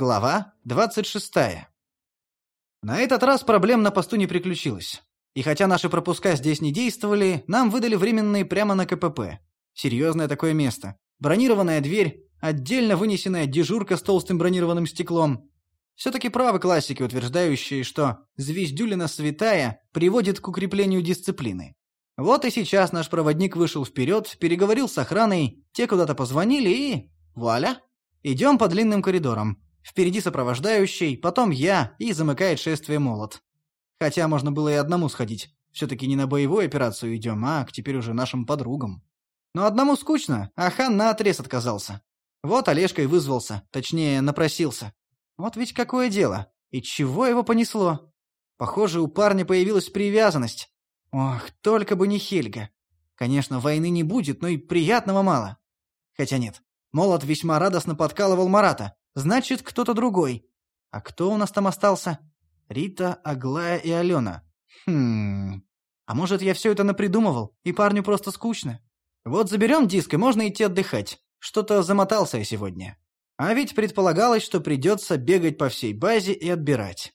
Глава 26. На этот раз проблем на посту не приключилось. И хотя наши пропуска здесь не действовали, нам выдали временные прямо на КПП. Серьезное такое место. Бронированная дверь, отдельно вынесенная дежурка с толстым бронированным стеклом. Все-таки правы классики, утверждающие, что «звездюлина святая» приводит к укреплению дисциплины. Вот и сейчас наш проводник вышел вперед, переговорил с охраной, те куда-то позвонили и... вуаля! Идем по длинным коридорам. Впереди сопровождающий, потом я и замыкает шествие молот. Хотя можно было и одному сходить. Все-таки не на боевую операцию идем, а к теперь уже нашим подругам. Но одному скучно, а хан наотрез отказался. Вот Олежка и вызвался, точнее, напросился. Вот ведь какое дело. И чего его понесло? Похоже, у парня появилась привязанность. Ох, только бы не Хельга. Конечно, войны не будет, но и приятного мало. Хотя нет, Молот весьма радостно подкалывал Марата. Значит, кто-то другой. А кто у нас там остался? Рита, Аглая и Алена. Хм... А может, я все это напридумывал, и парню просто скучно? Вот заберем диск, и можно идти отдыхать. Что-то замотался я сегодня. А ведь предполагалось, что придется бегать по всей базе и отбирать.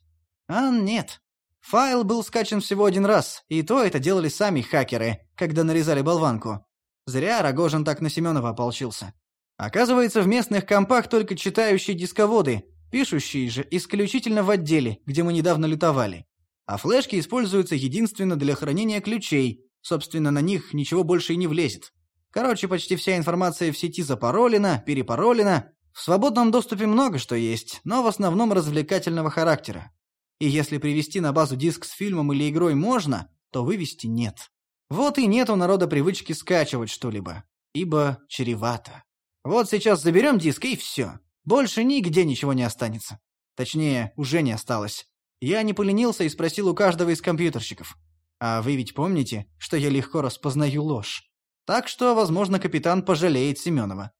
А нет. Файл был скачан всего один раз, и то это делали сами хакеры, когда нарезали болванку. Зря Рогожин так на Семенова ополчился. Оказывается, в местных компах только читающие дисководы, пишущие же исключительно в отделе, где мы недавно лютовали. А флешки используются единственно для хранения ключей, собственно, на них ничего больше и не влезет. Короче, почти вся информация в сети запаролена, перепаролена. В свободном доступе много что есть, но в основном развлекательного характера. И если привести на базу диск с фильмом или игрой можно, то вывести нет. Вот и нет у народа привычки скачивать что-либо, ибо чревато. Вот сейчас заберем диск и все. Больше нигде ничего не останется. Точнее, уже не осталось. Я не поленился и спросил у каждого из компьютерщиков. А вы ведь помните, что я легко распознаю ложь. Так что, возможно, капитан пожалеет Семенова.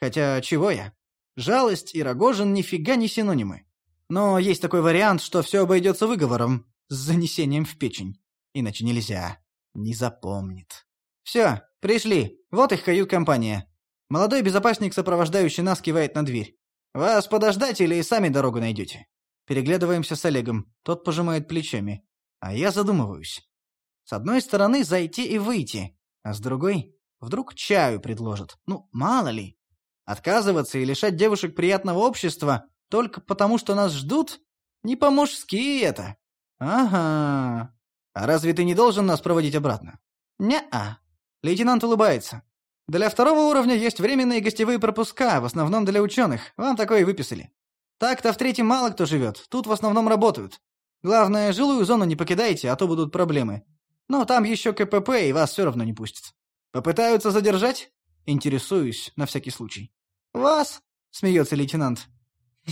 Хотя чего я? Жалость и Рогожин нифига не синонимы. Но есть такой вариант, что все обойдется выговором с занесением в печень. Иначе нельзя. Не запомнит. Все, пришли. Вот их кают-компания. Молодой безопасник, сопровождающий нас, кивает на дверь. «Вас подождать или сами дорогу найдете?» Переглядываемся с Олегом. Тот пожимает плечами. А я задумываюсь. С одной стороны, зайти и выйти. А с другой, вдруг чаю предложат. Ну, мало ли. Отказываться и лишать девушек приятного общества только потому, что нас ждут? Не по-мужски это. Ага. А разве ты не должен нас проводить обратно? Не-а. Лейтенант улыбается. Для второго уровня есть временные гостевые пропуска, в основном для ученых. Вам такое выписали. Так-то в третьем мало кто живет, тут в основном работают. Главное, жилую зону не покидайте, а то будут проблемы. Но там еще КПП, и вас все равно не пустят. Попытаются задержать? Интересуюсь, на всякий случай. Вас? Смеется лейтенант.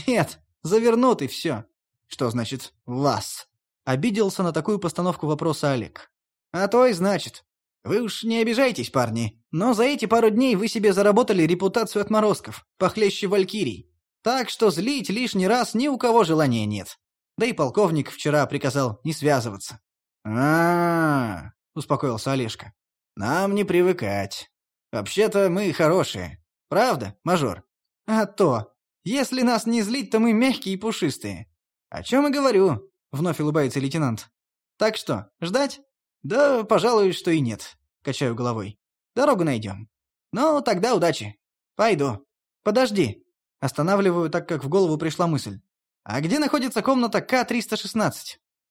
Нет, завернут и все. Что значит «вас»? Обиделся на такую постановку вопроса Олег. А то и значит. Вы уж не обижайтесь, парни, но за эти пару дней вы себе заработали репутацию отморозков, похлеще валькирий. Так что злить лишний раз ни у кого желания нет. Да и полковник вчера приказал не связываться. а, -а, -а успокоился Олежка. «Нам не привыкать. Вообще-то мы хорошие. Правда, мажор?» «А то. Если нас не злить, то мы мягкие и пушистые». «О чем и говорю», — вновь улыбается лейтенант. «Так что, ждать?» «Да, пожалуй, что и нет», — качаю головой. «Дорогу найдем». «Ну, тогда удачи. Пойду». «Подожди». Останавливаю, так как в голову пришла мысль. «А где находится комната К-316?»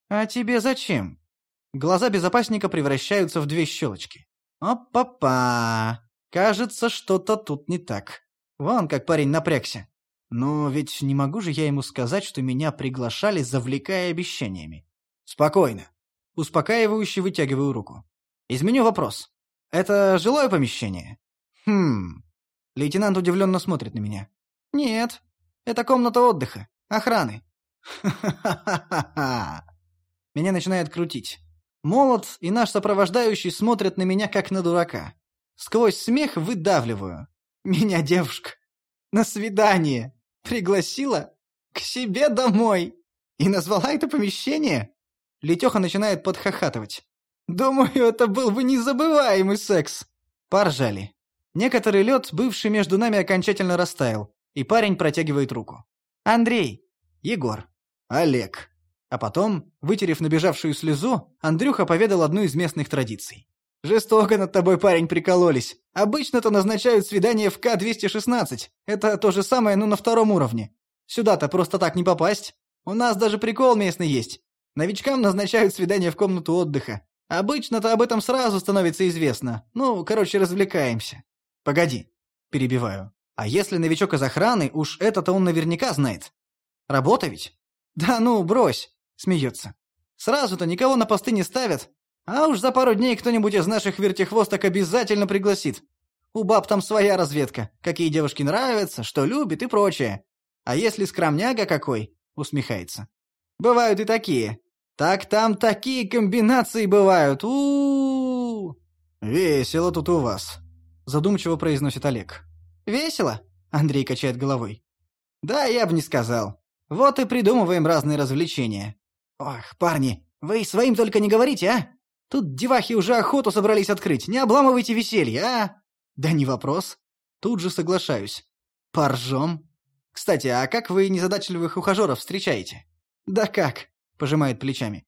«А тебе зачем?» Глаза безопасника превращаются в две щелочки. «Опа-па! Кажется, что-то тут не так. Вон как парень напрягся. Но ведь не могу же я ему сказать, что меня приглашали, завлекая обещаниями. Спокойно. Успокаивающе вытягиваю руку. Изменю вопрос. Это жилое помещение? Хм. Лейтенант удивленно смотрит на меня. Нет. Это комната отдыха. Охраны. Ха-ха-ха-ха. Меня начинает крутить. Молот и наш сопровождающий смотрят на меня, как на дурака. Сквозь смех выдавливаю. Меня девушка. На свидание. Пригласила к себе домой. И назвала это помещение Летеха начинает подхахатывать. «Думаю, это был бы незабываемый секс!» Поржали. Некоторый лед, бывший между нами, окончательно растаял, и парень протягивает руку. Андрей. Егор. Олег. А потом, вытерев набежавшую слезу, Андрюха поведал одну из местных традиций. «Жестоко над тобой, парень, прикололись. Обычно-то назначают свидание в К-216. Это то же самое, но на втором уровне. Сюда-то просто так не попасть. У нас даже прикол местный есть. Новичкам назначают свидание в комнату отдыха. Обычно-то об этом сразу становится известно. Ну, короче, развлекаемся. Погоди. Перебиваю. А если новичок из охраны, уж это-то он наверняка знает. Работа ведь? Да ну, брось. Смеется. Сразу-то никого на посты не ставят. А уж за пару дней кто-нибудь из наших вертихвосток обязательно пригласит. У баб там своя разведка. Какие девушки нравятся, что любит и прочее. А если скромняга какой? Усмехается. Бывают и такие. Так там такие комбинации бывают. У, -у, -у, Весело тут у вас, задумчиво произносит Олег. Весело? Андрей качает головой. Да, я бы не сказал. Вот и придумываем разные развлечения. Ох, парни, вы своим только не говорите, а? Тут девахи уже охоту собрались открыть. Не обламывайте веселье, а? Да не вопрос. Тут же соглашаюсь. Поржем. Кстати, а как вы незадачливых ухажеров встречаете? Да как? Пожимает плечами.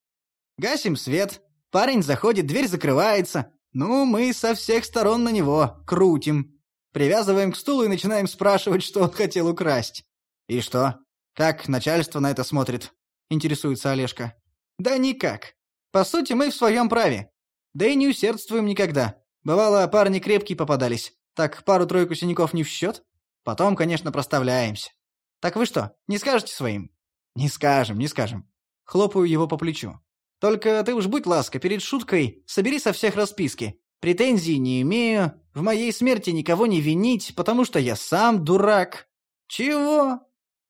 Гасим свет. Парень заходит, дверь закрывается. Ну, мы со всех сторон на него крутим. Привязываем к стулу и начинаем спрашивать, что он хотел украсть. И что? Как начальство на это смотрит? Интересуется Олежка. Да никак. По сути, мы в своем праве. Да и не усердствуем никогда. Бывало, парни крепкие попадались. Так пару-тройку синяков не в счет. Потом, конечно, проставляемся. Так вы что, не скажете своим? Не скажем, не скажем. Хлопаю его по плечу. Только ты уж будь ласка, перед шуткой собери со всех расписки. Претензий не имею, в моей смерти никого не винить, потому что я сам дурак. Чего?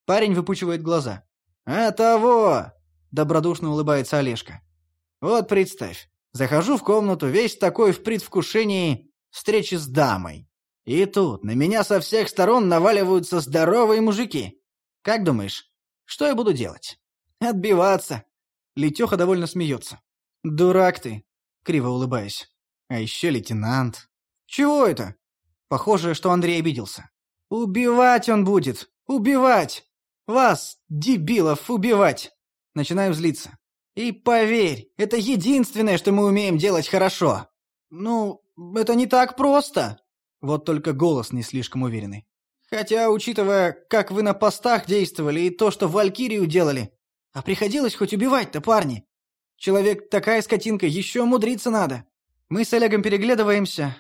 Парень выпучивает глаза. А того! Добродушно улыбается Олежка. Вот представь, захожу в комнату весь такой в предвкушении встречи с дамой. И тут на меня со всех сторон наваливаются здоровые мужики. Как думаешь, что я буду делать? Отбиваться. Летёха довольно смеется. Дурак ты, криво улыбаясь. А еще лейтенант. Чего это? Похоже, что Андрей обиделся. Убивать он будет. Убивать. Вас, дебилов, убивать. Начинаю злиться. И поверь, это единственное, что мы умеем делать хорошо. Ну, это не так просто. Вот только голос не слишком уверенный. Хотя, учитывая, как вы на постах действовали и то, что Валькирию делали, а приходилось хоть убивать-то, парни. Человек такая скотинка, еще мудриться надо. Мы с Олегом переглядываемся.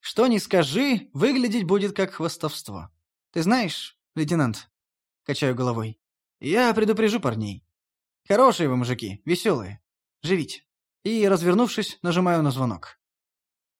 Что ни скажи, выглядеть будет как хвастовство. Ты знаешь, лейтенант, качаю головой, я предупрежу парней. Хорошие вы мужики, веселые. Живите. И, развернувшись, нажимаю на звонок.